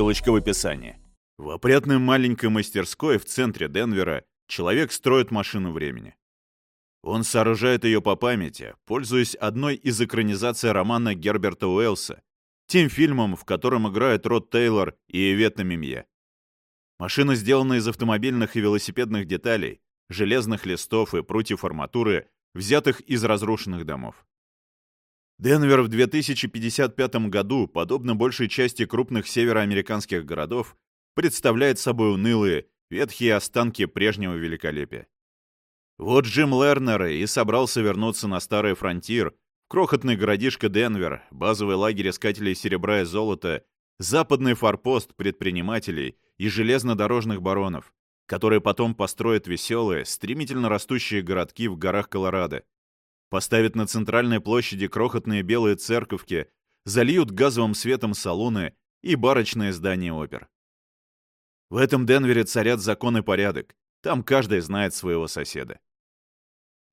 Ссылочка в описании. В опрятной маленькой мастерской в центре Денвера человек строит машину времени. Он сооружает ее по памяти, пользуясь одной из экранизаций романа Герберта Уэллса, тем фильмом, в котором играют Род Тейлор и Эветта Мимье. Машина сделана из автомобильных и велосипедных деталей, железных листов и прутьев арматуры, взятых из разрушенных домов. Денвер в 2055 году, подобно большей части крупных североамериканских городов, представляет собой унылые, ветхие останки прежнего великолепия. Вот Джим Лернер и собрался вернуться на старый фронтир, крохотный городишко Денвер, базовый лагерь искателей серебра и золота, западный форпост предпринимателей и железнодорожных баронов, которые потом построят веселые, стремительно растущие городки в горах Колорадо, поставят на центральной площади крохотные белые церковки, зальют газовым светом салоны и барочные здания опер. В этом Денвере царят закон и порядок, там каждый знает своего соседа.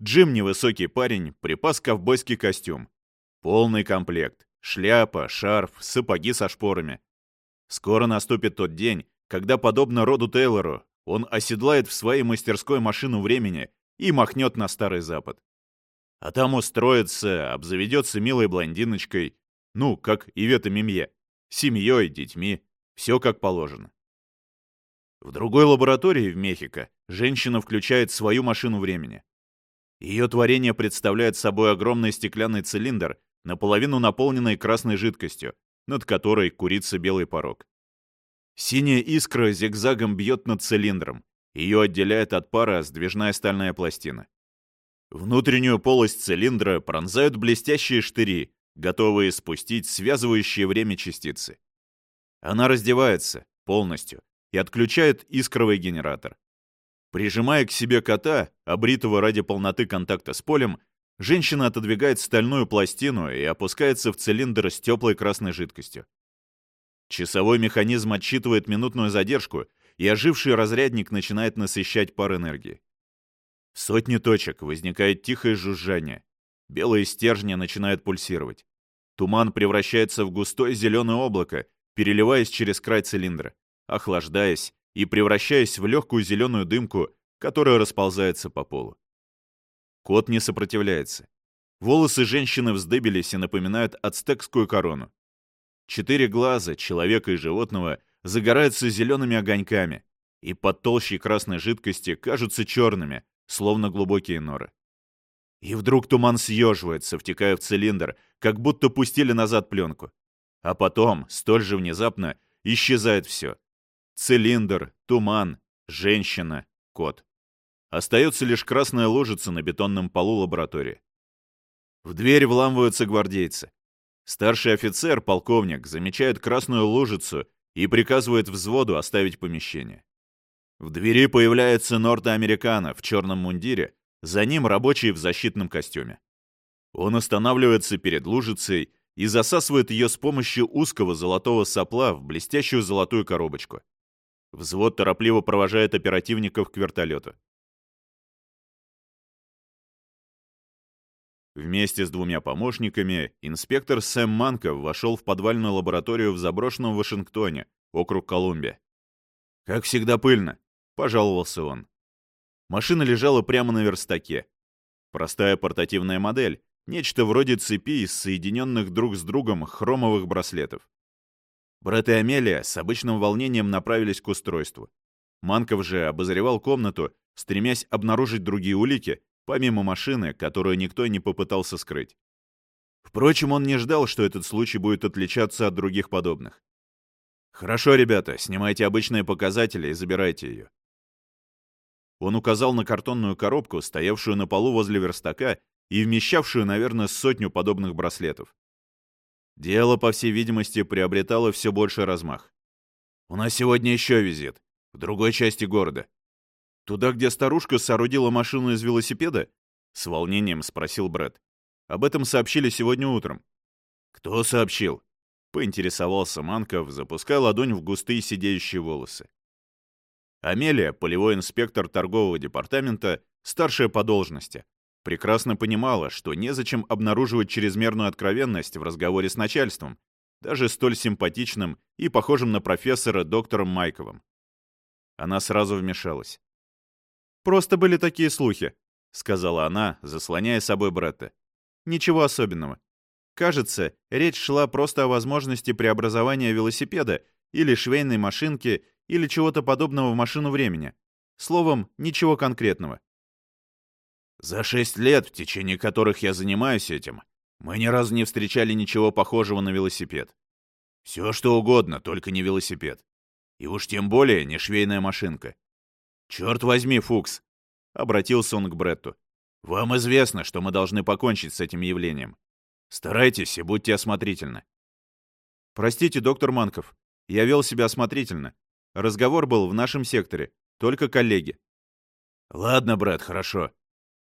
Джим, невысокий парень, припас ковбойский костюм. Полный комплект. Шляпа, шарф, сапоги со шпорами. Скоро наступит тот день, когда, подобно Роду Тейлору, он оседлает в своей мастерской машину времени и махнет на Старый Запад. А там устроится, обзаведется милой блондиночкой, ну, как Ивета Мимье, семьей, детьми, все как положено. В другой лаборатории в Мехико женщина включает свою машину времени. Ее творение представляет собой огромный стеклянный цилиндр, наполовину наполненный красной жидкостью, над которой курится белый порог. Синяя искра зигзагом бьет над цилиндром. Ее отделяет от пара сдвижная стальная пластина. Внутреннюю полость цилиндра пронзают блестящие штыри, готовые спустить связывающие время частицы. Она раздевается полностью и отключает искровый генератор. Прижимая к себе кота, обритого ради полноты контакта с полем, женщина отодвигает стальную пластину и опускается в цилиндр с теплой красной жидкостью. Часовой механизм отсчитывает минутную задержку, и оживший разрядник начинает насыщать пар энергии. В сотне точек возникает тихое жужжание. Белые стержни начинают пульсировать. Туман превращается в густое зеленое облако, переливаясь через край цилиндра, охлаждаясь и превращаясь в легкую зеленую дымку, которая расползается по полу. Кот не сопротивляется. Волосы женщины вздыбились и напоминают ацтекскую корону. Четыре глаза человека и животного загораются зелеными огоньками, и под толщей красной жидкости кажутся черными, словно глубокие норы. И вдруг туман съеживается, втекая в цилиндр, как будто пустили назад пленку. А потом, столь же внезапно, исчезает все. Цилиндр, туман, женщина, кот. Остается лишь красная ложица на бетонном полу лаборатории. В дверь вламываются гвардейцы. Старший офицер, полковник, замечает красную лужицу и приказывает взводу оставить помещение. В двери появляется Норта-Американо в черном мундире, за ним рабочий в защитном костюме. Он останавливается перед лужицей и засасывает ее с помощью узкого золотого сопла в блестящую золотую коробочку. Взвод торопливо провожает оперативников к вертолету. Вместе с двумя помощниками инспектор Сэм Манков вошел в подвальную лабораторию в заброшенном Вашингтоне, округ Колумбия. «Как всегда пыльно», пожаловался он. Машина лежала прямо на верстаке. Простая портативная модель, нечто вроде цепи из соединенных друг с другом хромовых браслетов. Брат и Амелия с обычным волнением направились к устройству. Манков же обозревал комнату, стремясь обнаружить другие улики, помимо машины, которую никто не попытался скрыть. Впрочем, он не ждал, что этот случай будет отличаться от других подобных. «Хорошо, ребята, снимайте обычные показатели и забирайте ее. Он указал на картонную коробку, стоявшую на полу возле верстака и вмещавшую, наверное, сотню подобных браслетов. Дело, по всей видимости, приобретало все больше размах. «У нас сегодня еще визит. В другой части города». «Туда, где старушка соорудила машину из велосипеда?» — с волнением спросил Брэд. «Об этом сообщили сегодня утром». «Кто сообщил?» — поинтересовался Манков, запуская ладонь в густые сидеющие волосы. Амелия, полевой инспектор торгового департамента, старшая по должности, прекрасно понимала, что незачем обнаруживать чрезмерную откровенность в разговоре с начальством, даже столь симпатичным и похожим на профессора доктором Майковым. Она сразу вмешалась. «Просто были такие слухи», — сказала она, заслоняя собой Бретта. «Ничего особенного. Кажется, речь шла просто о возможности преобразования велосипеда или швейной машинки или чего-то подобного в машину времени. Словом, ничего конкретного. За шесть лет, в течение которых я занимаюсь этим, мы ни разу не встречали ничего похожего на велосипед. Все что угодно, только не велосипед. И уж тем более не швейная машинка. «Черт возьми, Фукс!» — обратился он к Бретту. «Вам известно, что мы должны покончить с этим явлением. Старайтесь и будьте осмотрительны». «Простите, доктор Манков, я вел себя осмотрительно. Разговор был в нашем секторе, только коллеги». «Ладно, брат, хорошо».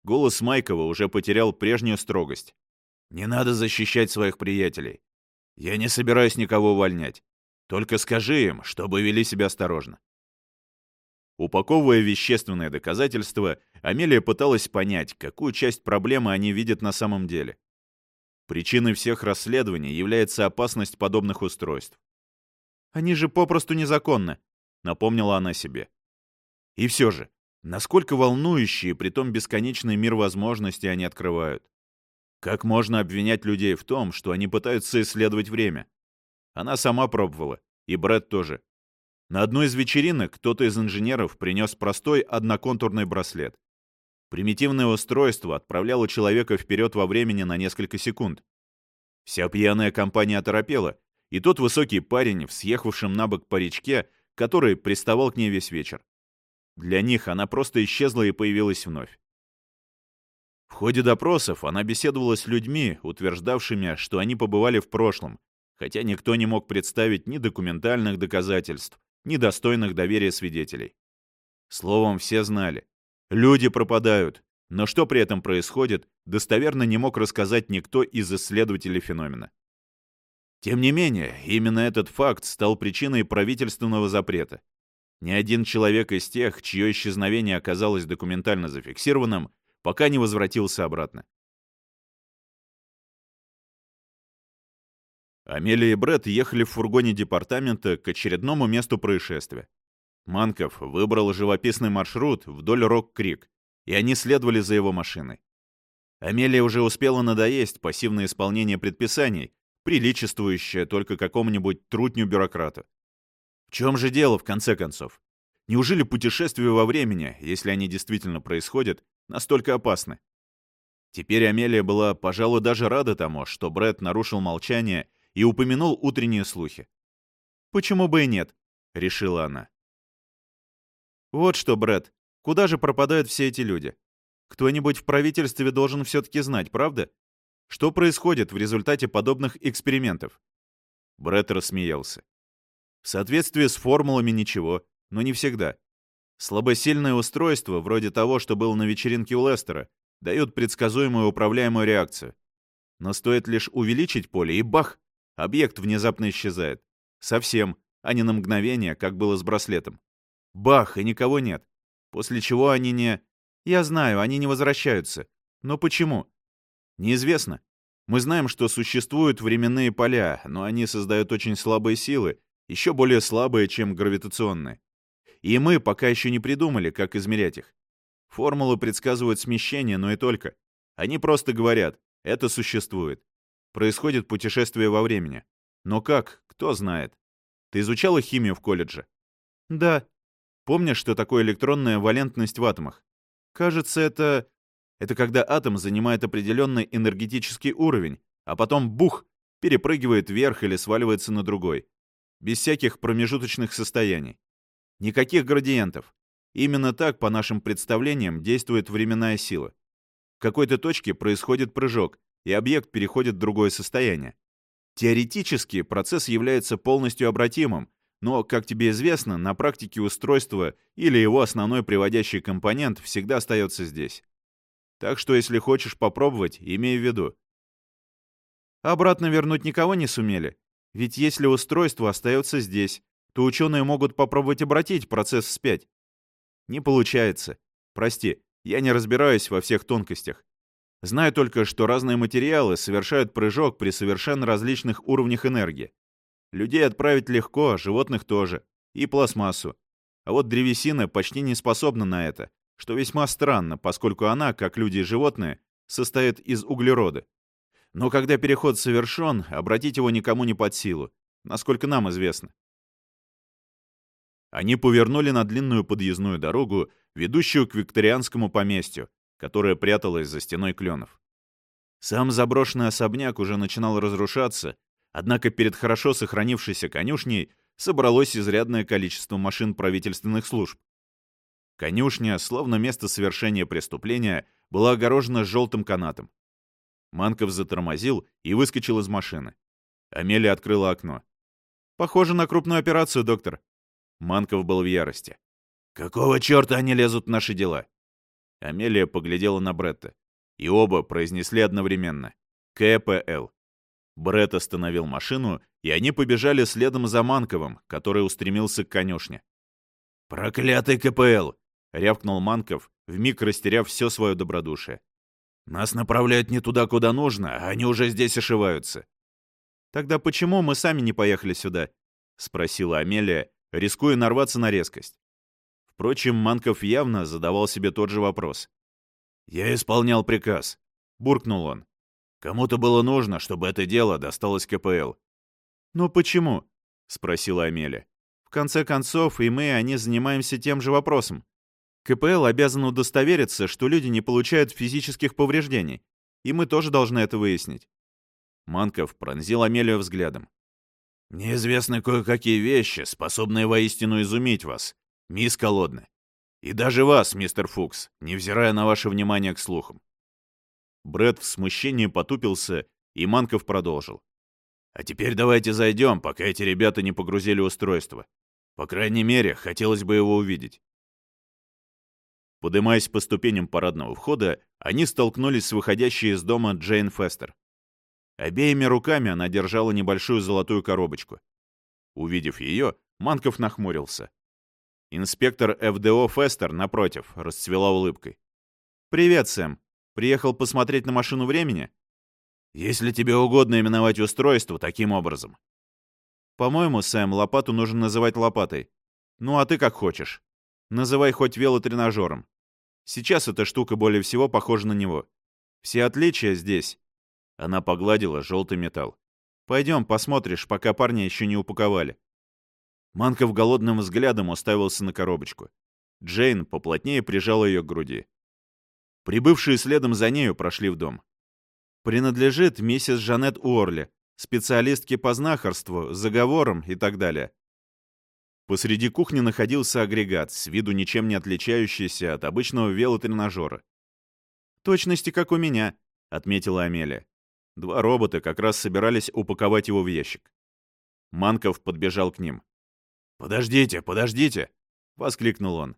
Голос Майкова уже потерял прежнюю строгость. «Не надо защищать своих приятелей. Я не собираюсь никого увольнять. Только скажи им, чтобы вели себя осторожно». Упаковывая вещественное доказательство, Амелия пыталась понять, какую часть проблемы они видят на самом деле. Причиной всех расследований является опасность подобных устройств. «Они же попросту незаконны», — напомнила она себе. И все же, насколько волнующие, притом бесконечный мир возможностей они открывают. Как можно обвинять людей в том, что они пытаются исследовать время? Она сама пробовала, и Брэд тоже. На одной из вечеринок кто-то из инженеров принес простой одноконтурный браслет. Примитивное устройство отправляло человека вперед во времени на несколько секунд. Вся пьяная компания оторопела, и тот высокий парень в съехавшем на бок паричке, который приставал к ней весь вечер. Для них она просто исчезла и появилась вновь. В ходе допросов она беседовала с людьми, утверждавшими, что они побывали в прошлом, хотя никто не мог представить ни документальных доказательств, недостойных доверия свидетелей. Словом, все знали. Люди пропадают, но что при этом происходит, достоверно не мог рассказать никто из исследователей феномена. Тем не менее, именно этот факт стал причиной правительственного запрета. Ни один человек из тех, чье исчезновение оказалось документально зафиксированным, пока не возвратился обратно. Амелия и Брэд ехали в фургоне департамента к очередному месту происшествия. Манков выбрал живописный маршрут вдоль Рок-Крик, и они следовали за его машиной. Амелия уже успела надоесть пассивное исполнение предписаний, приличествующее только какому-нибудь трутню-бюрократу. В чем же дело, в конце концов? Неужели путешествия во времени, если они действительно происходят, настолько опасны? Теперь Амелия была, пожалуй, даже рада тому, что Брэд нарушил молчание и упомянул утренние слухи. «Почему бы и нет?» — решила она. «Вот что, Брэд, куда же пропадают все эти люди? Кто-нибудь в правительстве должен все-таки знать, правда? Что происходит в результате подобных экспериментов?» Брэд рассмеялся. В соответствии с формулами ничего, но не всегда. Слабосильное устройство, вроде того, что было на вечеринке у Лестера, дают предсказуемую управляемую реакцию. Но стоит лишь увеличить поле, и бах! Объект внезапно исчезает. Совсем, а не на мгновение, как было с браслетом. Бах, и никого нет. После чего они не... Я знаю, они не возвращаются. Но почему? Неизвестно. Мы знаем, что существуют временные поля, но они создают очень слабые силы, еще более слабые, чем гравитационные. И мы пока еще не придумали, как измерять их. Формулы предсказывают смещение, но и только. Они просто говорят, это существует. Происходит путешествие во времени. Но как, кто знает. Ты изучала химию в колледже? Да. Помнишь, что такое электронная валентность в атомах? Кажется, это... Это когда атом занимает определенный энергетический уровень, а потом бух, перепрыгивает вверх или сваливается на другой. Без всяких промежуточных состояний. Никаких градиентов. Именно так, по нашим представлениям, действует временная сила. В какой-то точке происходит прыжок, и объект переходит в другое состояние. Теоретически процесс является полностью обратимым, но, как тебе известно, на практике устройство или его основной приводящий компонент всегда остается здесь. Так что, если хочешь попробовать, имей в виду. Обратно вернуть никого не сумели. Ведь если устройство остается здесь, то ученые могут попробовать обратить процесс вспять. Не получается. Прости, я не разбираюсь во всех тонкостях. Знаю только, что разные материалы совершают прыжок при совершенно различных уровнях энергии. Людей отправить легко, животных тоже. И пластмассу. А вот древесина почти не способна на это, что весьма странно, поскольку она, как люди и животные, состоит из углерода. Но когда переход совершен, обратить его никому не под силу, насколько нам известно. Они повернули на длинную подъездную дорогу, ведущую к викторианскому поместью, которое пряталось за стеной кленов. Сам заброшенный особняк уже начинал разрушаться, однако перед хорошо сохранившейся конюшней собралось изрядное количество машин правительственных служб. Конюшня, словно место совершения преступления, была огорожена желтым канатом. Манков затормозил и выскочил из машины. Амелия открыла окно. «Похоже на крупную операцию, доктор». Манков был в ярости. «Какого черта они лезут в наши дела?» Амелия поглядела на Бретта и оба произнесли одновременно «КПЛ». Бред остановил машину, и они побежали следом за Манковым, который устремился к конюшне. «Проклятый КПЛ!» — рявкнул Манков, вмиг растеряв все свое добродушие. «Нас направляют не туда, куда нужно, а они уже здесь ошиваются». «Тогда почему мы сами не поехали сюда?» — спросила Амелия, рискуя нарваться на резкость. Впрочем, Манков явно задавал себе тот же вопрос. «Я исполнял приказ», — буркнул он. «Кому-то было нужно, чтобы это дело досталось КПЛ». «Но почему?» — спросила Амелия. «В конце концов, и мы, они занимаемся тем же вопросом. КПЛ обязан удостовериться, что люди не получают физических повреждений, и мы тоже должны это выяснить». Манков пронзил Амелию взглядом. «Мне известны кое-какие вещи, способные воистину изумить вас, мисс Колодны. И даже вас, мистер Фукс, невзирая на ваше внимание к слухам. Брэд в смущении потупился, и Манков продолжил. А теперь давайте зайдем, пока эти ребята не погрузили устройство. По крайней мере, хотелось бы его увидеть. Подымаясь по ступеням парадного входа, они столкнулись с выходящей из дома Джейн Фестер. Обеими руками она держала небольшую золотую коробочку. Увидев ее, Манков нахмурился. Инспектор ФДО Фестер, напротив, расцвела улыбкой. «Привет, Сэм. Приехал посмотреть на машину времени?» «Если тебе угодно именовать устройство таким образом». «По-моему, Сэм, лопату нужно называть лопатой. Ну, а ты как хочешь. Называй хоть велотренажером. Сейчас эта штука более всего похожа на него. Все отличия здесь». Она погладила желтый металл. «Пойдем, посмотришь, пока парня еще не упаковали». Манков голодным взглядом уставился на коробочку. Джейн поплотнее прижала ее к груди. Прибывшие следом за нею прошли в дом. «Принадлежит миссис Жанет Уорли, специалистке по знахарству, заговорам и так далее». Посреди кухни находился агрегат, с виду ничем не отличающийся от обычного велотренажера. «Точности, как у меня», — отметила Амелия. Два робота как раз собирались упаковать его в ящик. Манков подбежал к ним. «Подождите, подождите!» — воскликнул он.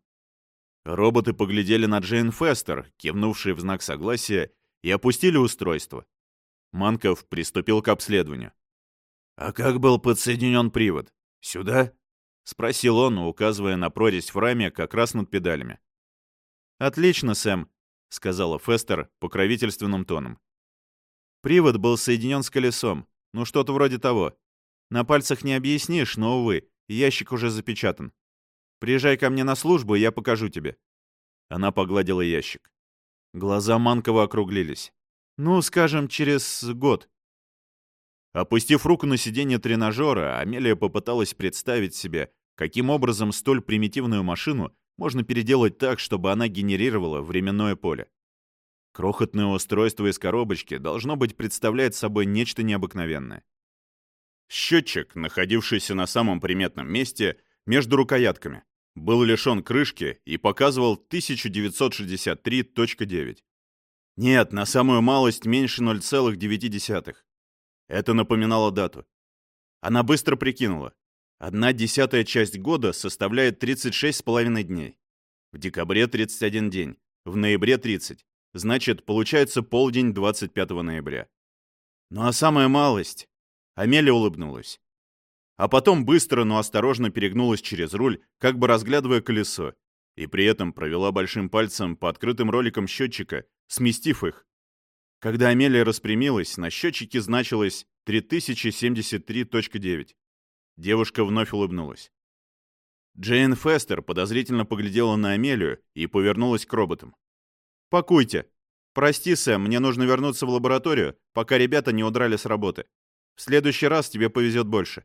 Роботы поглядели на Джейн Фестер, кивнувшие в знак согласия, и опустили устройство. Манков приступил к обследованию. «А как был подсоединен привод? Сюда?» — спросил он, указывая на прорезь в раме как раз над педалями. «Отлично, Сэм», — сказала Фестер покровительственным тоном. Привод был соединен с колесом, ну что-то вроде того. На пальцах не объяснишь, но, увы, Ящик уже запечатан. Приезжай ко мне на службу, я покажу тебе». Она погладила ящик. Глаза Манкова округлились. «Ну, скажем, через год». Опустив руку на сиденье тренажера, Амелия попыталась представить себе, каким образом столь примитивную машину можно переделать так, чтобы она генерировала временное поле. Крохотное устройство из коробочки должно быть представлять собой нечто необыкновенное. Счетчик, находившийся на самом приметном месте, между рукоятками, был лишен крышки и показывал 1963.9. Нет, на самую малость меньше 0,9. Это напоминало дату. Она быстро прикинула. Одна десятая часть года составляет 36,5 дней. В декабре 31 день, в ноябре 30. Значит, получается полдень 25 ноября. Ну а самая малость Амелия улыбнулась. А потом быстро, но осторожно перегнулась через руль, как бы разглядывая колесо, и при этом провела большим пальцем по открытым роликам счетчика, сместив их. Когда Амелия распрямилась, на счетчике значилось 3073.9. Девушка вновь улыбнулась. Джейн Фестер подозрительно поглядела на Амелию и повернулась к роботам. «Пакуйте. Прости, Сэм, мне нужно вернуться в лабораторию, пока ребята не удрали с работы. В следующий раз тебе повезет больше».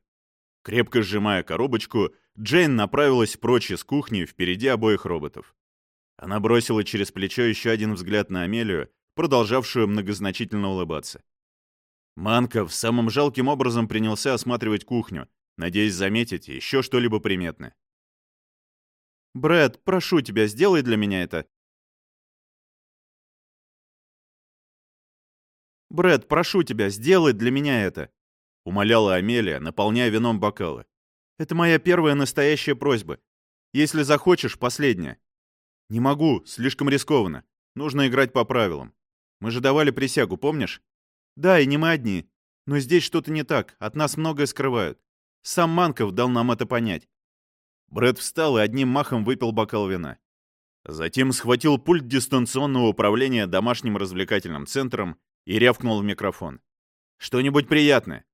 Крепко сжимая коробочку, Джейн направилась прочь из кухни впереди обоих роботов. Она бросила через плечо еще один взгляд на Амелию, продолжавшую многозначительно улыбаться. Манков самым жалким образом принялся осматривать кухню, надеясь заметить еще что-либо приметное. Брэд, прошу тебя, сделай для меня это. Брэд, прошу тебя, сделай для меня это. Умоляла Амелия, наполняя вином бокалы. Это моя первая настоящая просьба. Если захочешь, последняя. Не могу, слишком рискованно. Нужно играть по правилам. Мы же давали присягу, помнишь? Да, и не мы одни. Но здесь что-то не так, от нас многое скрывают. Сам Манков дал нам это понять. Брэд встал и одним махом выпил бокал вина. Затем схватил пульт дистанционного управления домашним развлекательным центром и рявкнул в микрофон. «Что-нибудь приятное?»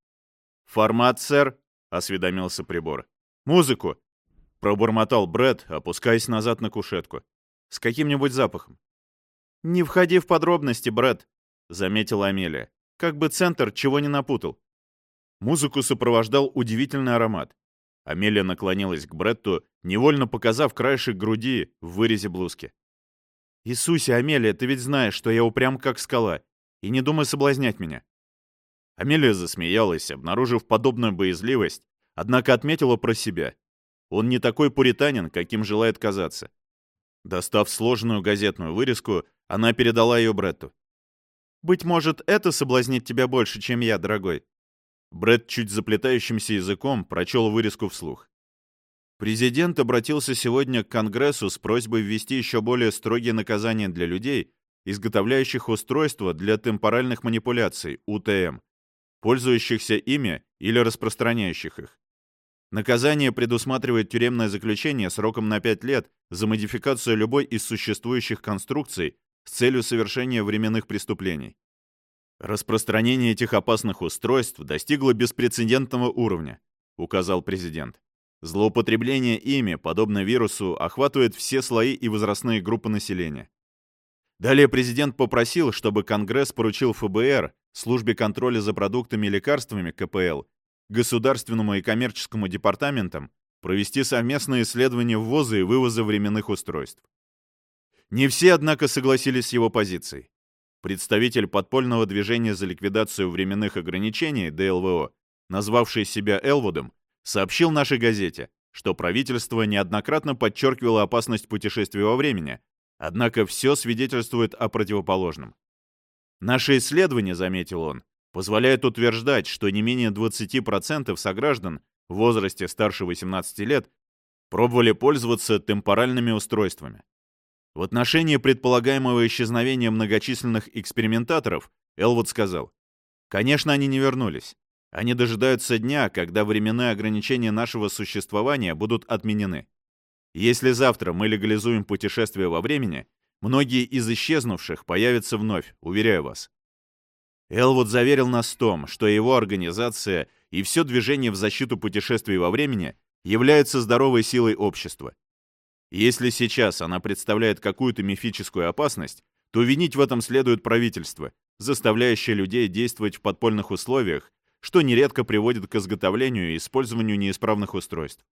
«Формат, сэр», — осведомился прибор. «Музыку!» — пробормотал Брэд, опускаясь назад на кушетку. «С каким-нибудь запахом». «Не входи в подробности, Брэд», — заметила Амелия. «Как бы центр чего не напутал». Музыку сопровождал удивительный аромат. Амелия наклонилась к Бретту, невольно показав краешек груди в вырезе блузки. «Иисусе, Амелия, ты ведь знаешь, что я упрям как скала, и не думай соблазнять меня». Амелия засмеялась, обнаружив подобную боязливость, однако отметила про себя. Он не такой пуританин, каким желает казаться. Достав сложенную газетную вырезку, она передала ее Бретту. «Быть может, это соблазнит тебя больше, чем я, дорогой?» Брэд чуть заплетающимся языком прочел вырезку вслух. Президент обратился сегодня к Конгрессу с просьбой ввести еще более строгие наказания для людей, изготовляющих устройства для темпоральных манипуляций, УТМ, пользующихся ими или распространяющих их. Наказание предусматривает тюремное заключение сроком на 5 лет за модификацию любой из существующих конструкций с целью совершения временных преступлений. Распространение этих опасных устройств достигло беспрецедентного уровня, указал президент. Злоупотребление ими, подобно вирусу, охватывает все слои и возрастные группы населения. Далее президент попросил, чтобы Конгресс поручил ФБР, Службе контроля за продуктами и лекарствами КПЛ, Государственному и коммерческому департаментам провести совместное исследование ввоза и вывоза временных устройств. Не все, однако, согласились с его позицией. Представитель подпольного движения за ликвидацию временных ограничений ДЛВО, назвавший себя Элвудом, сообщил нашей газете, что правительство неоднократно подчеркивало опасность путешествия во времени, однако все свидетельствует о противоположном. Наше исследование, заметил он, позволяет утверждать, что не менее 20% сограждан в возрасте старше 18 лет пробовали пользоваться темпоральными устройствами. В отношении предполагаемого исчезновения многочисленных экспериментаторов Элвуд сказал, «Конечно, они не вернулись. Они дожидаются дня, когда временные ограничения нашего существования будут отменены. Если завтра мы легализуем путешествие во времени, многие из исчезнувших появятся вновь, уверяю вас». Элвуд заверил нас в том, что его организация и все движение в защиту путешествий во времени являются здоровой силой общества, если сейчас она представляет какую-то мифическую опасность, то винить в этом следует правительство, заставляющее людей действовать в подпольных условиях, что нередко приводит к изготовлению и использованию неисправных устройств.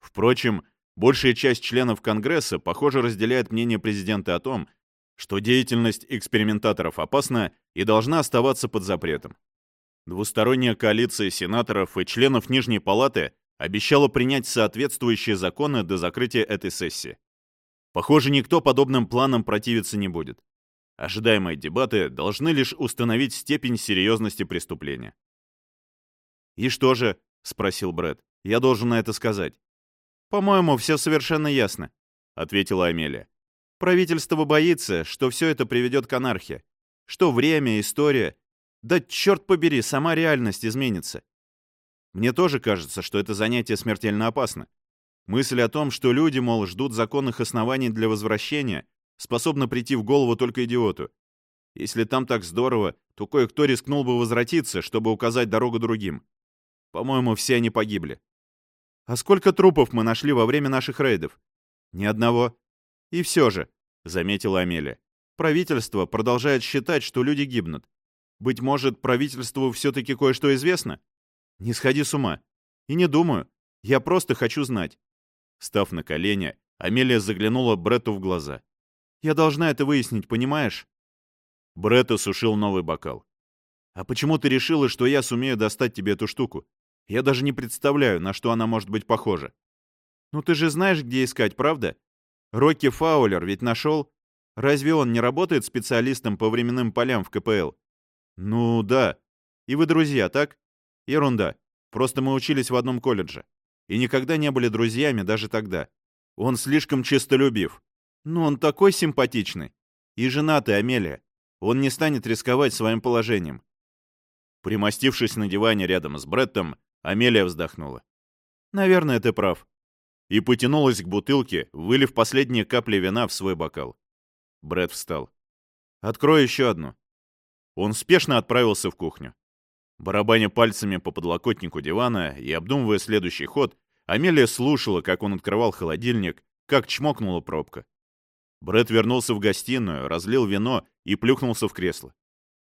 Впрочем, большая часть членов Конгресса, похоже, разделяет мнение президента о том, что деятельность экспериментаторов опасна и должна оставаться под запретом. Двусторонняя коалиция сенаторов и членов Нижней Палаты обещала принять соответствующие законы до закрытия этой сессии. Похоже, никто подобным планам противиться не будет. Ожидаемые дебаты должны лишь установить степень серьезности преступления. «И что же?» — спросил Брэд. «Я должен на это сказать». «По-моему, все совершенно ясно», — ответила Амелия. «Правительство боится, что все это приведет к анархии. Что время, история... Да черт побери, сама реальность изменится. Мне тоже кажется, что это занятие смертельно опасно. Мысль о том, что люди, мол, ждут законных оснований для возвращения, способна прийти в голову только идиоту. Если там так здорово, то кое-кто рискнул бы возвратиться, чтобы указать дорогу другим. По-моему, все они погибли. А сколько трупов мы нашли во время наших рейдов? Ни одного. И все же, — заметила Амелия, — правительство продолжает считать, что люди гибнут. Быть может, правительству все-таки кое-что известно? Не сходи с ума. И не думаю. Я просто хочу знать. Став на колени, Амелия заглянула Бретту в глаза. «Я должна это выяснить, понимаешь?» Бретт осушил новый бокал. «А почему ты решила, что я сумею достать тебе эту штуку? Я даже не представляю, на что она может быть похожа». «Ну ты же знаешь, где искать, правда? Рокки Фаулер ведь нашел. Разве он не работает специалистом по временным полям в КПЛ?» «Ну да. И вы друзья, так?» «Ерунда. Просто мы учились в одном колледже. И никогда не были друзьями даже тогда. Он слишком честолюбив. Но он такой симпатичный. И женатый, Амелия. Он не станет рисковать своим положением. Примостившись на диване рядом с Бреттом, Амелия вздохнула. «Наверное, ты прав». И потянулась к бутылке, вылив последние капли вина в свой бокал. Бретт встал. «Открой еще одну». Он спешно отправился в кухню. Барабаня пальцами по подлокотнику дивана и обдумывая следующий ход, Амелия слушала, как он открывал холодильник, как чмокнула пробка. Брэд вернулся в гостиную, разлил вино и плюхнулся в кресло.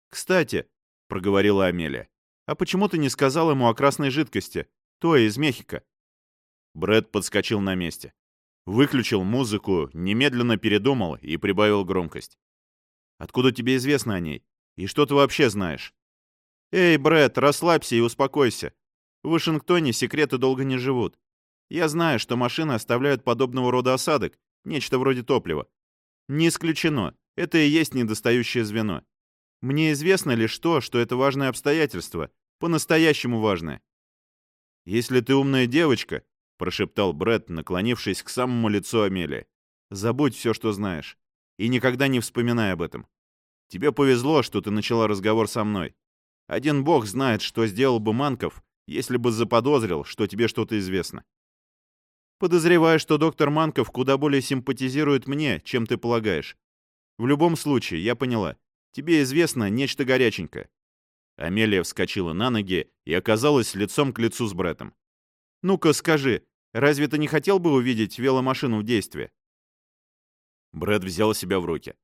«Кстати», — проговорила Амелия, «а почему ты не сказал ему о красной жидкости, той из Мехико?» Брэд подскочил на месте. Выключил музыку, немедленно передумал и прибавил громкость. «Откуда тебе известно о ней? И что ты вообще знаешь?» «Эй, Брэд, расслабься и успокойся. В Вашингтоне секреты долго не живут. Я знаю, что машины оставляют подобного рода осадок, нечто вроде топлива. Не исключено, это и есть недостающее звено. Мне известно лишь то, что это важное обстоятельство, по-настоящему важное. «Если ты умная девочка», — прошептал Брэд, наклонившись к самому лицу Амелии, «забудь все, что знаешь, и никогда не вспоминай об этом. Тебе повезло, что ты начала разговор со мной. Один бог знает, что сделал бы Манков, если бы заподозрил, что тебе что-то известно. Подозреваю, что доктор Манков куда более симпатизирует мне, чем ты полагаешь. В любом случае, я поняла. Тебе известно нечто горяченькое. Амелия вскочила на ноги и оказалась лицом к лицу с Бреттом. «Ну-ка, скажи, разве ты не хотел бы увидеть веломашину в действии?» Брэд взял себя в руки.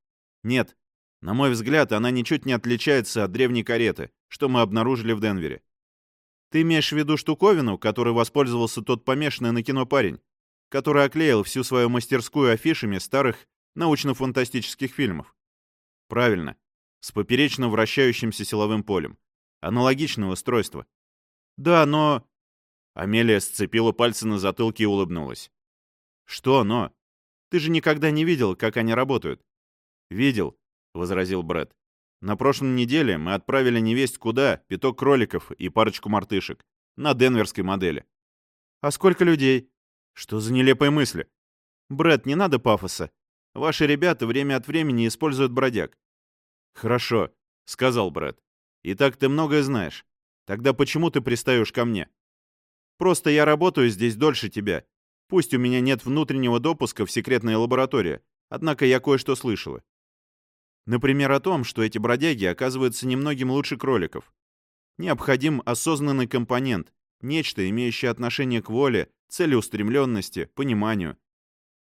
«Нет, на мой взгляд, она ничуть не отличается от древней кареты, что мы обнаружили в Денвере. Ты имеешь в виду штуковину, которой воспользовался тот помешанный на кино парень, который оклеил всю свою мастерскую афишами старых научно-фантастических фильмов? Правильно. С поперечно вращающимся силовым полем. Аналогичное устройство. Да, но... Амелия сцепила пальцы на затылке и улыбнулась. Что «но»? Ты же никогда не видел, как они работают. Видел, возразил Брэд. На прошлой неделе мы отправили невесть куда пяток кроликов и парочку мартышек. На денверской модели. А сколько людей? Что за нелепые мысли? Брэд, не надо пафоса. Ваши ребята время от времени используют бродяг. Хорошо, сказал Брэд. Итак, ты многое знаешь. Тогда почему ты пристаешь ко мне? Просто я работаю здесь дольше тебя. Пусть у меня нет внутреннего допуска в секретные лаборатории, однако я кое-что слышала. Например, о том, что эти бродяги оказываются немногим лучше кроликов. Необходим осознанный компонент, нечто, имеющее отношение к воле, целеустремленности, пониманию.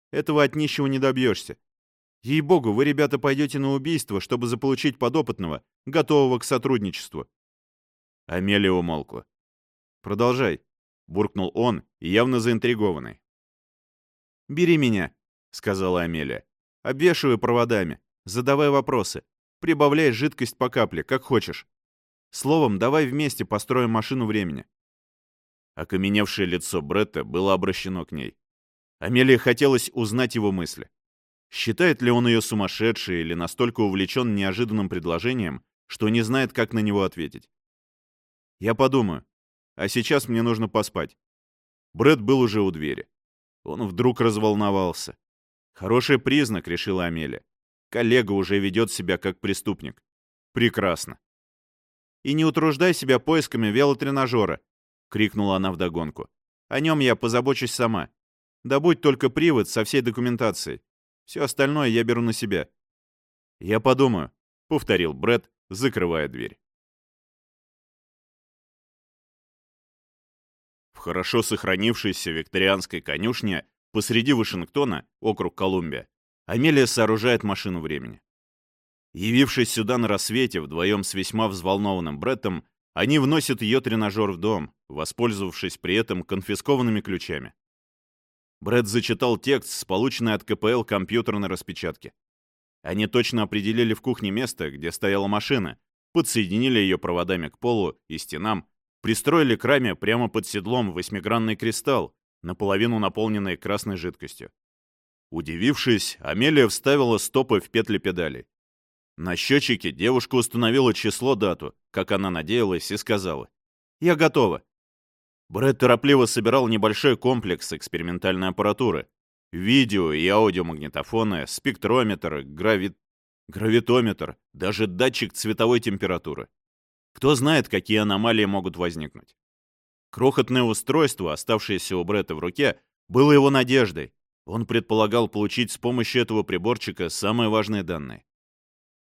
Этого от нищего не добьешься. Ей-богу, вы, ребята, пойдете на убийство, чтобы заполучить подопытного, готового к сотрудничеству. Амелия умолкла. «Продолжай», — буркнул он, явно заинтригованный. «Бери меня», — сказала Амелия. «Обвешивай проводами. Задавай вопросы. Прибавляй жидкость по капле, как хочешь. Словом, давай вместе построим машину времени. Окаменевшее лицо Бретта было обращено к ней. Амелии хотелось узнать его мысли. Считает ли он ее сумасшедшей или настолько увлечен неожиданным предложением, что не знает, как на него ответить? «Я подумаю. А сейчас мне нужно поспать». Брэд был уже у двери. Он вдруг разволновался. «Хороший признак», — решила Амелия. Коллега уже ведет себя как преступник. Прекрасно. «И не утруждай себя поисками велотренажера!» — крикнула она вдогонку. «О нем я позабочусь сама. Добудь только привод со всей документацией. Все остальное я беру на себя». «Я подумаю», — повторил Бред, закрывая дверь. хорошо сохранившейся викторианской конюшне посреди Вашингтона, округ Колумбия, Амелия сооружает машину времени. Явившись сюда на рассвете вдвоем с весьма взволнованным Бреттом, они вносят ее тренажер в дом, воспользовавшись при этом конфискованными ключами. Брэд зачитал текст с полученной от КПЛ компьютерной распечатки. Они точно определили в кухне место, где стояла машина, подсоединили ее проводами к полу и стенам, пристроили к раме прямо под седлом восьмигранный кристалл, наполовину наполненный красной жидкостью. Удивившись, Амелия вставила стопы в петли педалей. На счетчике девушка установила число-дату, как она надеялась, и сказала. «Я готова». Брэд торопливо собирал небольшой комплекс экспериментальной аппаратуры. Видео и аудиомагнитофоны, спектрометр, грави... гравитометр, даже датчик цветовой температуры. Кто знает, какие аномалии могут возникнуть. Крохотное устройство, оставшееся у Бретта в руке, было его надеждой. Он предполагал получить с помощью этого приборчика самые важные данные.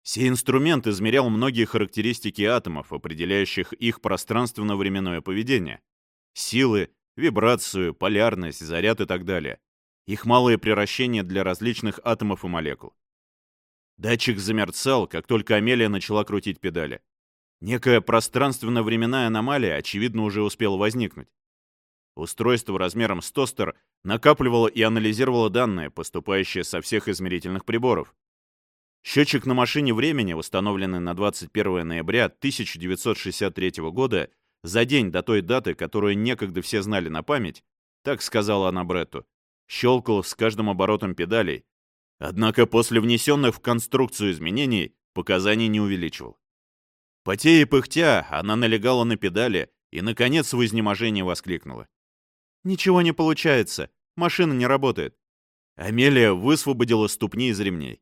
Сей инструмент измерял многие характеристики атомов, определяющих их пространственно-временное поведение. Силы, вибрацию, полярность, заряд и так далее. Их малые превращения для различных атомов и молекул. Датчик замерцал, как только Амелия начала крутить педали. Некая пространственно-временная аномалия, очевидно, уже успела возникнуть. Устройство размером с тостер накапливало и анализировало данные, поступающие со всех измерительных приборов. Счетчик на машине времени, установленный на 21 ноября 1963 года, за день до той даты, которую некогда все знали на память, так сказала она Бретту, щелкал с каждым оборотом педалей, однако после внесенных в конструкцию изменений показаний не увеличивал. Потея и пыхтя, она налегала на педали и, наконец, в изнеможении воскликнула. «Ничего не получается, машина не работает». Амелия высвободила ступни из ремней.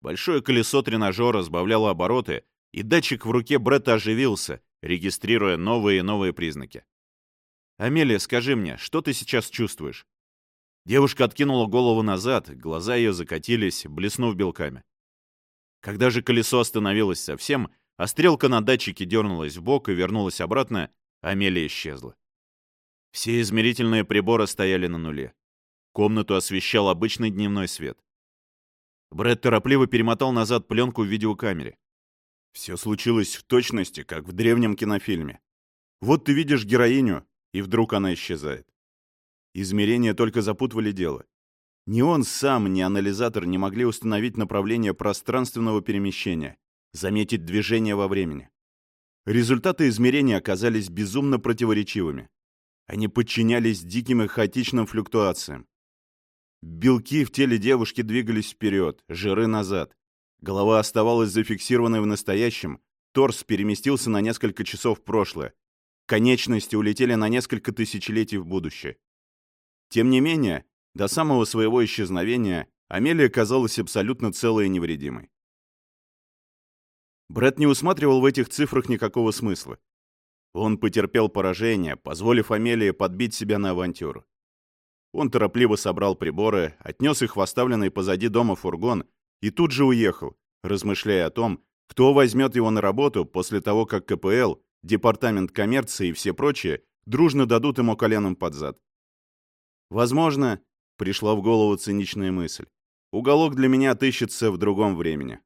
Большое колесо тренажера сбавляло обороты, и датчик в руке Бретта оживился, регистрируя новые и новые признаки. «Амелия, скажи мне, что ты сейчас чувствуешь?» Девушка откинула голову назад, глаза ее закатились, блеснув белками. Когда же колесо остановилось совсем, а стрелка на датчике дернулась в бок и вернулась обратно, Амелия исчезла. Все измерительные приборы стояли на нуле. Комнату освещал обычный дневной свет. Брэд торопливо перемотал назад пленку в видеокамере. Все случилось в точности, как в древнем кинофильме. Вот ты видишь героиню, и вдруг она исчезает. Измерения только запутывали дело. Ни он сам, ни анализатор не могли установить направление пространственного перемещения, заметить движение во времени. Результаты измерений оказались безумно противоречивыми. Они подчинялись диким и хаотичным флюктуациям. Белки в теле девушки двигались вперед, жиры назад. Голова оставалась зафиксированной в настоящем, торс переместился на несколько часов в прошлое. Конечности улетели на несколько тысячелетий в будущее. Тем не менее, до самого своего исчезновения Амелия казалась абсолютно целой и невредимой. Брэд не усматривал в этих цифрах никакого смысла. Он потерпел поражение, позволив Амелии подбить себя на авантюру. Он торопливо собрал приборы, отнес их в оставленный позади дома фургон и тут же уехал, размышляя о том, кто возьмет его на работу после того, как КПЛ, Департамент коммерции и все прочие дружно дадут ему коленом под зад. Возможно, пришла в голову циничная мысль, уголок для меня отыщется в другом времени.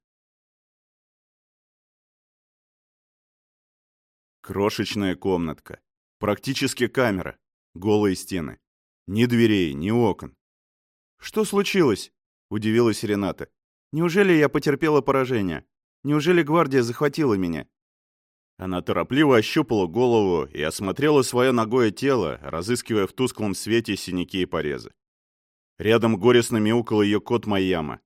Крошечная комнатка, практически камера, голые стены. Ни дверей, ни окон. «Что случилось?» — удивилась Рената. «Неужели я потерпела поражение? Неужели гвардия захватила меня?» Она торопливо ощупала голову и осмотрела свое ногое тело, разыскивая в тусклом свете синяки и порезы. Рядом горестно мяукал ее кот Майяма.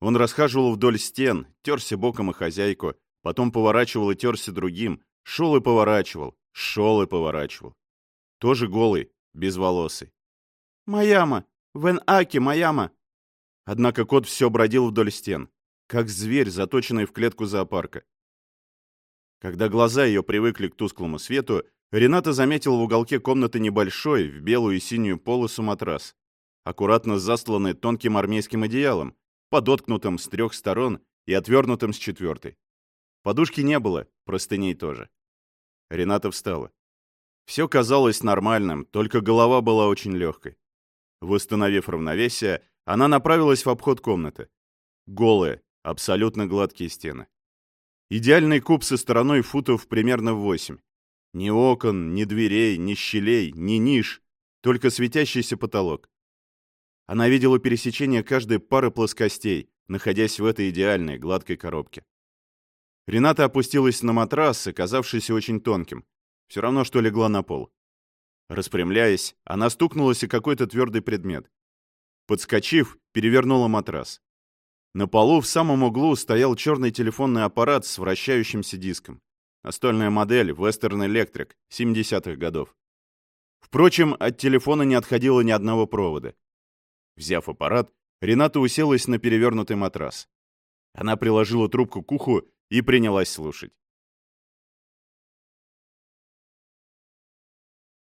Он расхаживал вдоль стен, терся боком и хозяйку, потом поворачивал и терся другим, шел и поворачивал, шел и поворачивал. Тоже голый, безволосый. «Маяма! Вен Аки, Маяма!» Однако кот все бродил вдоль стен, как зверь, заточенный в клетку зоопарка. Когда глаза ее привыкли к тусклому свету, Рената заметил в уголке комнаты небольшой, в белую и синюю полосу матрас, аккуратно застланный тонким армейским одеялом, подоткнутым с трех сторон и отвернутым с четвертой. Подушки не было, простыней тоже. Рената встала. Все казалось нормальным, только голова была очень легкой. Восстановив равновесие, она направилась в обход комнаты. Голые, абсолютно гладкие стены. Идеальный куб со стороной футов примерно в восемь. Ни окон, ни дверей, ни щелей, ни ниш, только светящийся потолок. Она видела пересечение каждой пары плоскостей, находясь в этой идеальной гладкой коробке. Рената опустилась на матрас, оказавшийся очень тонким. Все равно, что легла на пол. Распрямляясь, она стукнулась о какой-то твердый предмет. Подскочив, перевернула матрас. На полу в самом углу стоял черный телефонный аппарат с вращающимся диском. Настольная модель Western Electric 70-х годов. Впрочем, от телефона не отходило ни одного провода. Взяв аппарат, Рената уселась на перевернутый матрас. Она приложила трубку к уху и принялась слушать.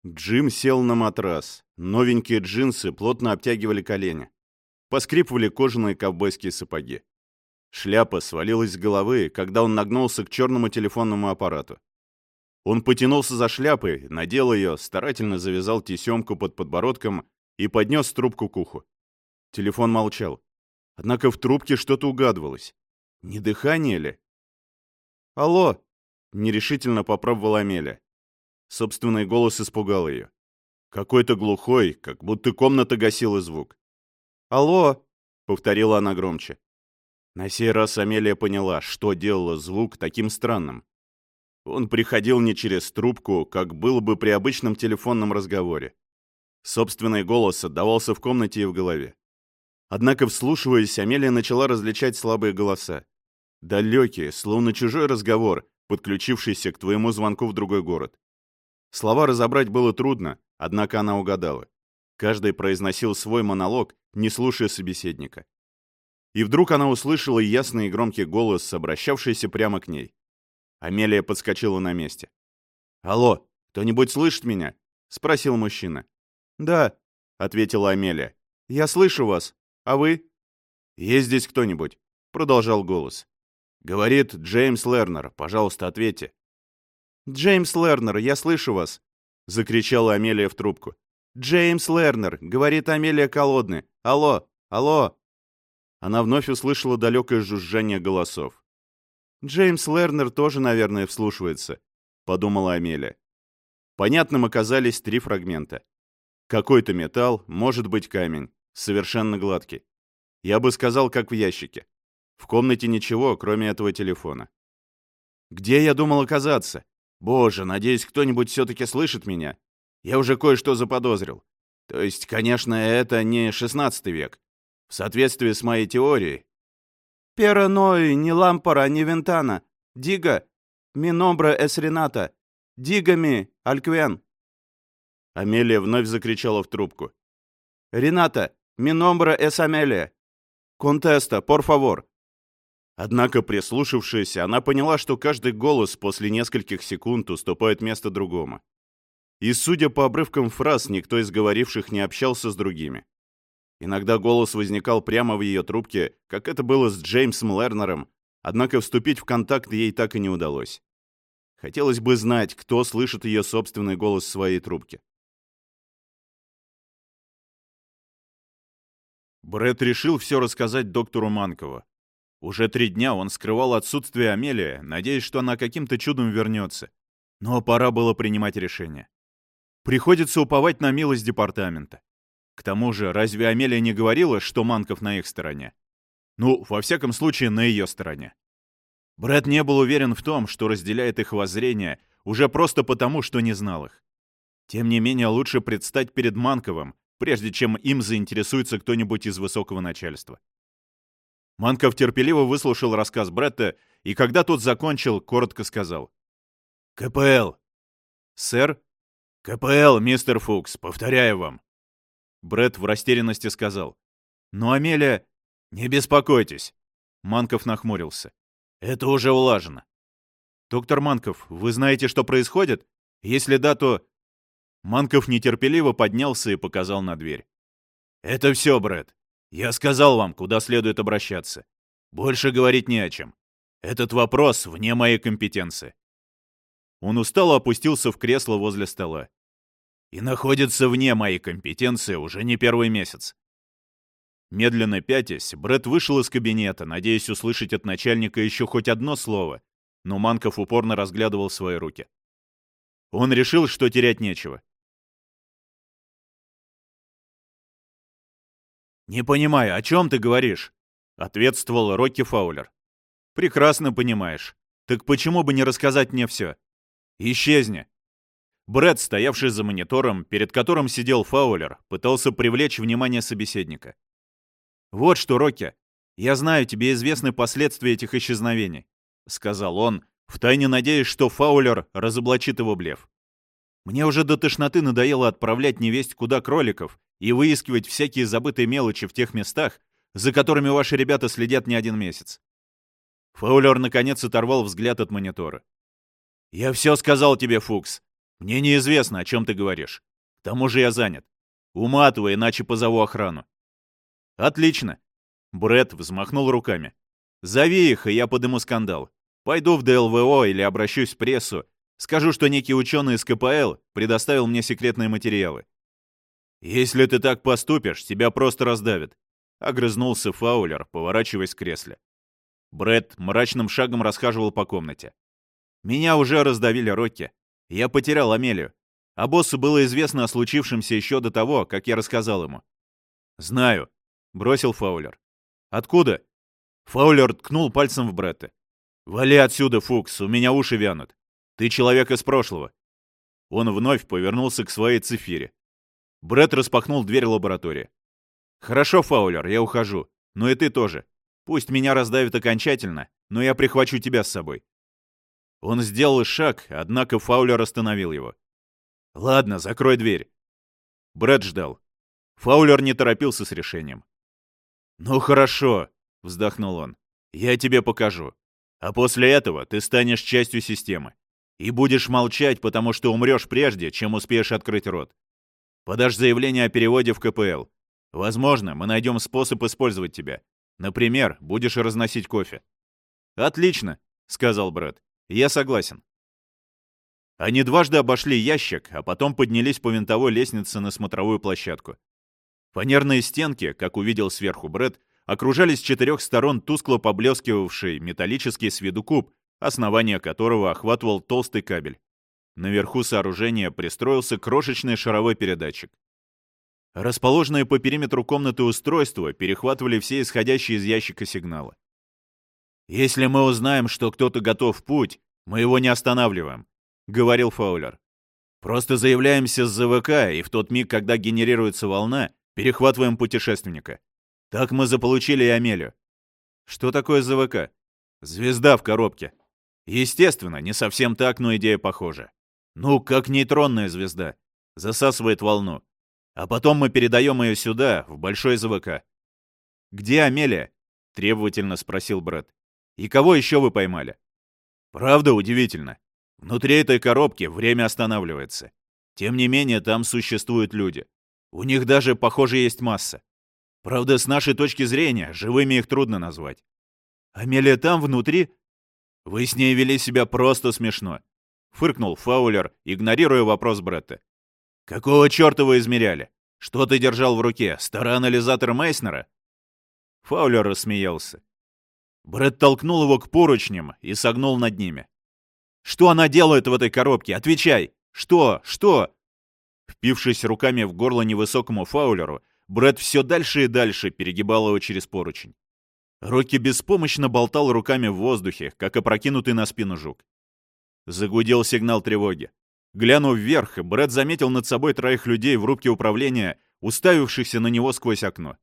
Джим сел на матрас. Новенькие джинсы плотно обтягивали колени. Поскрипывали кожаные ковбойские сапоги. Шляпа свалилась с головы, когда он нагнулся к черному телефонному аппарату. Он потянулся за шляпой, надел ее, старательно завязал тесемку под подбородком и поднес трубку к уху. Телефон молчал. Однако в трубке что-то угадывалось. Не дыхание ли? «Алло!» — нерешительно попробовала Амелия. Собственный голос испугал ее. Какой-то глухой, как будто комната гасила звук. «Алло!» — повторила она громче. На сей раз Амелия поняла, что делало звук таким странным. Он приходил не через трубку, как было бы при обычном телефонном разговоре. Собственный голос отдавался в комнате и в голове. Однако, вслушиваясь, Амелия начала различать слабые голоса. Далекие, словно чужой разговор, подключившийся к твоему звонку в другой город. Слова разобрать было трудно, однако она угадала. Каждый произносил свой монолог, не слушая собеседника. И вдруг она услышала ясный и громкий голос, обращавшийся прямо к ней. Амелия подскочила на месте. «Алло, кто-нибудь слышит меня?» — спросил мужчина. «Да», — ответила Амелия. «Я слышу вас. А вы?» «Есть здесь кто-нибудь?» — продолжал голос. «Говорит Джеймс Лернер. Пожалуйста, ответьте». «Джеймс Лернер, я слышу вас!» — закричала Амелия в трубку. «Джеймс Лернер!» — говорит Амелия Колодны. «Алло! Алло!» Она вновь услышала далекое жужжание голосов. «Джеймс Лернер тоже, наверное, вслушивается», — подумала Амелия. Понятным оказались три фрагмента. Какой-то металл, может быть камень, совершенно гладкий. Я бы сказал, как в ящике. В комнате ничего, кроме этого телефона. Где я думал оказаться? Боже, надеюсь, кто-нибудь все-таки слышит меня. Я уже кое-что заподозрил. То есть, конечно, это не 16 век. В соответствии с моей теорией. «Пера ной, не лампара, не вентана. Дига, миномбра эс рената. Дигами, альквен». Амелия вновь закричала в трубку. «Рената, миномбра эс Амелия. Контеста, пор фавор. Однако, прислушавшись, она поняла, что каждый голос после нескольких секунд уступает место другому. И, судя по обрывкам фраз, никто из говоривших не общался с другими. Иногда голос возникал прямо в ее трубке, как это было с Джеймсом Лернером, однако вступить в контакт ей так и не удалось. Хотелось бы знать, кто слышит ее собственный голос в своей трубке. Брэд решил все рассказать доктору Манкову. Уже три дня он скрывал отсутствие Амелии, надеясь, что она каким-то чудом вернется. Но пора было принимать решение. Приходится уповать на милость департамента. К тому же, разве Амелия не говорила, что Манков на их стороне? Ну, во всяком случае, на ее стороне. Брэд не был уверен в том, что разделяет их воззрение, уже просто потому, что не знал их. Тем не менее, лучше предстать перед Манковым, прежде чем им заинтересуется кто-нибудь из высокого начальства. Манков терпеливо выслушал рассказ Бретта, и когда тот закончил, коротко сказал. «КПЛ». «Сэр?» «КПЛ, мистер Фукс, повторяю вам». Бретт в растерянности сказал. «Но Амелия...» «Не беспокойтесь». Манков нахмурился. «Это уже улажено». «Доктор Манков, вы знаете, что происходит? Если да, то...» Манков нетерпеливо поднялся и показал на дверь. «Это все, Брэд. Я сказал вам, куда следует обращаться. Больше говорить не о чем. Этот вопрос вне моей компетенции. Он устало опустился в кресло возле стола. и находится вне моей компетенции уже не первый месяц. Медленно пятясь, Брэд вышел из кабинета, надеясь услышать от начальника еще хоть одно слово, но Манков упорно разглядывал свои руки. Он решил, что терять нечего. «Не понимаю, о чем ты говоришь?» — ответствовал Рокки Фаулер. «Прекрасно понимаешь. Так почему бы не рассказать мне все? Исчезни!» Брэд, стоявший за монитором, перед которым сидел Фаулер, пытался привлечь внимание собеседника. «Вот что, Рокки, я знаю, тебе известны последствия этих исчезновений», — сказал он, втайне надеясь, что Фаулер разоблачит его блеф. «Мне уже до тошноты надоело отправлять невесть куда кроликов и выискивать всякие забытые мелочи в тех местах, за которыми ваши ребята следят не один месяц». Фаулер наконец оторвал взгляд от монитора. «Я все сказал тебе, Фукс. Мне неизвестно, о чем ты говоришь. К тому же я занят. Уматывай, иначе позову охрану. «Отлично!» Брэд взмахнул руками. «Зови их, и я подыму скандал. Пойду в ДЛВО или обращусь в прессу. Скажу, что некий ученый из КПЛ предоставил мне секретные материалы. Если ты так поступишь, тебя просто раздавят», — огрызнулся Фаулер, поворачиваясь в кресле. Брэд мрачным шагом расхаживал по комнате. «Меня уже раздавили Рокки. Я потерял Амелию. А боссу было известно о случившемся еще до того, как я рассказал ему. «Знаю», — бросил Фаулер. «Откуда?» Фаулер ткнул пальцем в Бретта. «Вали отсюда, Фукс, у меня уши вянут. Ты человек из прошлого». Он вновь повернулся к своей цифире. Бретт распахнул дверь лаборатории. «Хорошо, Фаулер, я ухожу. Но и ты тоже. Пусть меня раздавит окончательно, но я прихвачу тебя с собой». Он сделал шаг, однако Фаулер остановил его. «Ладно, закрой дверь». Брэд ждал. Фаулер не торопился с решением. «Ну хорошо», — вздохнул он. «Я тебе покажу. А после этого ты станешь частью системы. И будешь молчать, потому что умрешь прежде, чем успеешь открыть рот. Подашь заявление о переводе в КПЛ. Возможно, мы найдем способ использовать тебя. Например, будешь разносить кофе». «Отлично», — сказал Брэд. «Я согласен». Они дважды обошли ящик, а потом поднялись по винтовой лестнице на смотровую площадку. Фанерные стенки, как увидел сверху Бред, окружали с четырех сторон тускло поблескивавший металлический с виду куб, основание которого охватывал толстый кабель. Наверху сооружения пристроился крошечный шаровой передатчик. Расположенные по периметру комнаты устройства перехватывали все исходящие из ящика сигналы. «Если мы узнаем, что кто-то готов в путь, мы его не останавливаем», — говорил Фаулер. «Просто заявляемся с ЗВК, и в тот миг, когда генерируется волна, Перехватываем путешественника. Так мы заполучили и Амелию. Что такое ЗВК? Звезда в коробке. Естественно, не совсем так, но идея похожа. Ну, как нейтронная звезда. Засасывает волну. А потом мы передаем ее сюда, в большой ЗВК. «Где Амелия?» — требовательно спросил Брэд. «И кого еще вы поймали?» «Правда удивительно. Внутри этой коробки время останавливается. Тем не менее, там существуют люди. У них даже, похоже, есть масса. Правда, с нашей точки зрения, живыми их трудно назвать. Амелия там, внутри? Вы с ней вели себя просто смешно. Фыркнул Фаулер, игнорируя вопрос Бретта. Какого черта вы измеряли? Что ты держал в руке? Старый анализатор Мейснера? Фаулер рассмеялся. Бретт толкнул его к поручням и согнул над ними. «Что она делает в этой коробке? Отвечай! Что? Что?» Впившись руками в горло невысокому фаулеру, Брэд все дальше и дальше перегибал его через поручень. Рокки беспомощно болтал руками в воздухе, как опрокинутый на спину жук. Загудел сигнал тревоги. Глянув вверх, Брэд заметил над собой троих людей в рубке управления, уставившихся на него сквозь окно.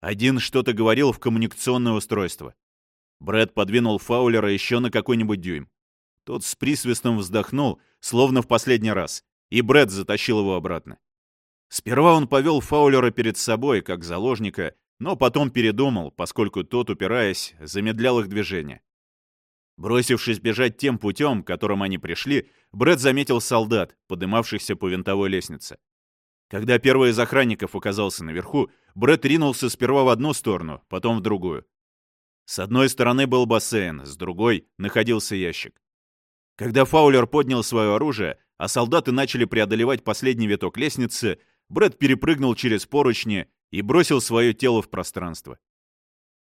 Один что-то говорил в коммуникационное устройство. Брэд подвинул Фаулера еще на какой-нибудь дюйм. Тот с присвистом вздохнул, словно в последний раз, и Брэд затащил его обратно. Сперва он повел Фаулера перед собой, как заложника, но потом передумал, поскольку тот, упираясь, замедлял их движение. Бросившись бежать тем путем, которым они пришли, Брэд заметил солдат, поднимавшихся по винтовой лестнице. Когда первый из охранников оказался наверху, Брэд ринулся сперва в одну сторону, потом в другую. С одной стороны был бассейн, с другой находился ящик. Когда Фаулер поднял свое оружие, а солдаты начали преодолевать последний виток лестницы, Брэд перепрыгнул через поручни и бросил свое тело в пространство.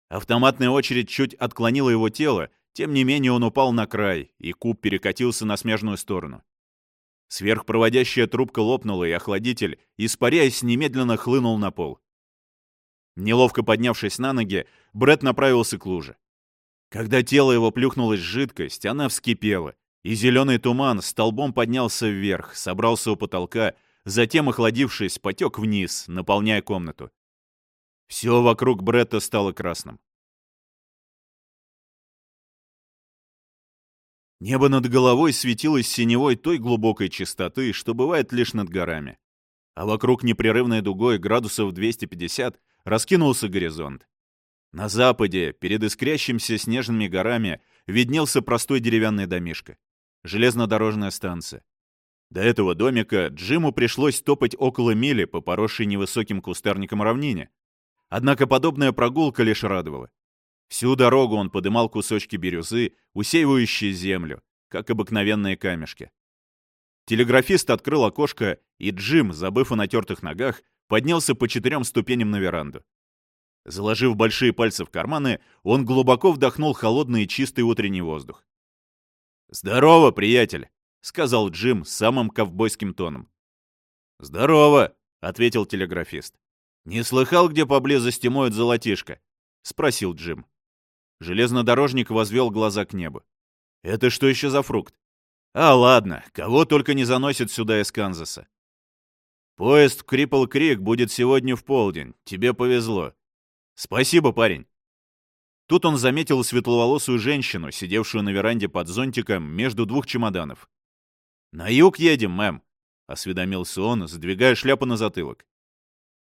Автоматная очередь чуть отклонила его тело, тем не менее он упал на край, и куб перекатился на смежную сторону. Сверхпроводящая трубка лопнула, и охладитель, испаряясь, немедленно хлынул на пол. Неловко поднявшись на ноги, Брэд направился к луже. Когда тело его плюхнулось в жидкость, она вскипела, и зеленый туман столбом поднялся вверх, собрался у потолка, затем, охладившись, потек вниз, наполняя комнату. Все вокруг Бретта стало красным. Небо над головой светилось синевой той глубокой чистоты, что бывает лишь над горами. А вокруг непрерывной дугой градусов 250 раскинулся горизонт. На западе, перед искрящимся снежными горами, виднелся простой деревянный домишко. Железнодорожная станция. До этого домика Джиму пришлось топать около мили по поросшей невысоким кустарником равнине. Однако подобная прогулка лишь радовала. Всю дорогу он подымал кусочки бирюзы, усеивающие землю, как обыкновенные камешки. Телеграфист открыл окошко, и Джим, забыв о натертых ногах, поднялся по четырем ступеням на веранду. Заложив большие пальцы в карманы, он глубоко вдохнул холодный и чистый утренний воздух. «Здорово, приятель!» — сказал Джим самым ковбойским тоном. «Здорово!» — ответил телеграфист. «Не слыхал, где поблизости моют золотишко?» — спросил Джим. Железнодорожник возвел глаза к небу. «Это что еще за фрукт?» «А, ладно, кого только не заносит сюда из Канзаса». «Поезд в Крипл-Крик будет сегодня в полдень. Тебе повезло». «Спасибо, парень». Тут он заметил светловолосую женщину, сидевшую на веранде под зонтиком между двух чемоданов. «На юг едем, мэм», — осведомился он, сдвигая шляпу на затылок.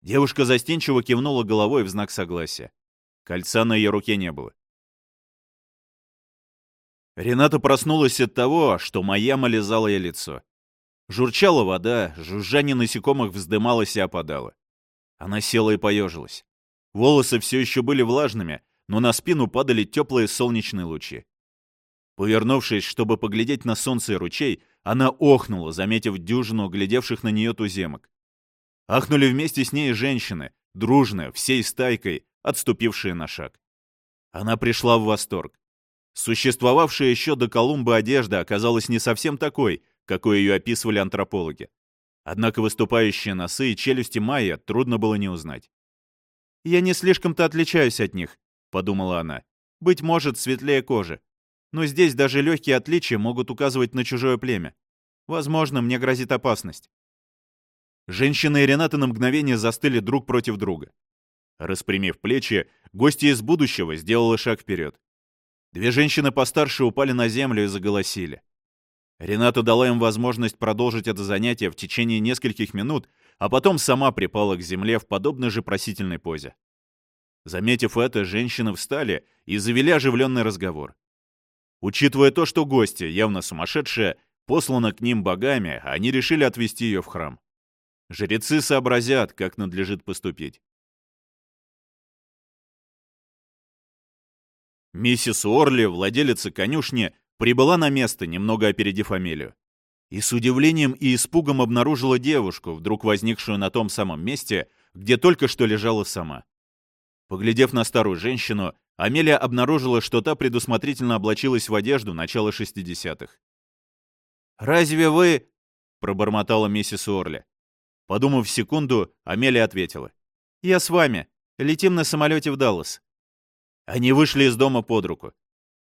Девушка застенчиво кивнула головой в знак согласия. Кольца на ее руке не было. Рената проснулась от того, что моя лизала ей лицо. Журчала вода, жужжание насекомых вздымалось и опадало. Она села и поежилась. Волосы все еще были влажными, но на спину падали теплые солнечные лучи. Повернувшись, чтобы поглядеть на солнце и ручей, она охнула, заметив дюжину глядевших на нее туземок. Ахнули вместе с ней женщины, дружно, всей стайкой, отступившие на шаг. Она пришла в восторг. Существовавшая еще до Колумба одежда оказалась не совсем такой, какой ее описывали антропологи. Однако выступающие носы и челюсти майя трудно было не узнать. «Я не слишком-то отличаюсь от них», — подумала она. «Быть может, светлее кожи. Но здесь даже легкие отличия могут указывать на чужое племя. Возможно, мне грозит опасность». Женщина и Рената на мгновение застыли друг против друга. Распрямив плечи, гостья из будущего сделала шаг вперед. Две женщины постарше упали на землю и заголосили. Рената дала им возможность продолжить это занятие в течение нескольких минут, а потом сама припала к земле в подобной же просительной позе. Заметив это, женщины встали и завели оживленный разговор. Учитывая то, что гостья, явно сумасшедшая, послана к ним богами, они решили отвезти ее в храм. Жрецы сообразят, как надлежит поступить. Миссис Орли, владелица конюшни, прибыла на место, немного опередив фамилию. И с удивлением и испугом обнаружила девушку, вдруг возникшую на том самом месте, где только что лежала сама. Поглядев на старую женщину, Амелия обнаружила, что та предусмотрительно облачилась в одежду начала 60-х. «Разве вы...» — пробормотала миссис Орли. Подумав секунду, Амелия ответила. «Я с вами. Летим на самолете в Даллас». Они вышли из дома под руку.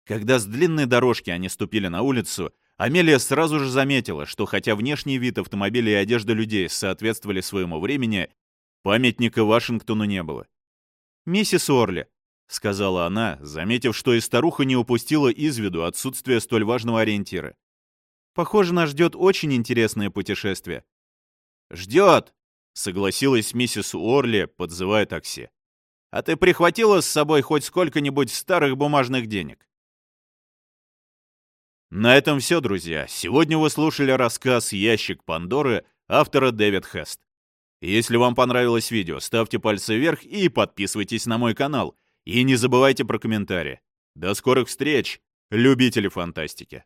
Когда с длинной дорожки они ступили на улицу, Амелия сразу же заметила, что хотя внешний вид автомобиля и одежда людей соответствовали своему времени, памятника Вашингтону не было. «Миссис Орли», — сказала она, заметив, что и старуха не упустила из виду отсутствие столь важного ориентира. «Похоже, нас ждет очень интересное путешествие». «Ждет», — согласилась миссис Орли, подзывая такси. «А ты прихватила с собой хоть сколько-нибудь старых бумажных денег?» На этом все, друзья. Сегодня вы слушали рассказ «Ящик Пандоры» автора Дэвид Хест. Если вам понравилось видео, ставьте пальцы вверх и подписывайтесь на мой канал. И не забывайте про комментарии. До скорых встреч, любители фантастики!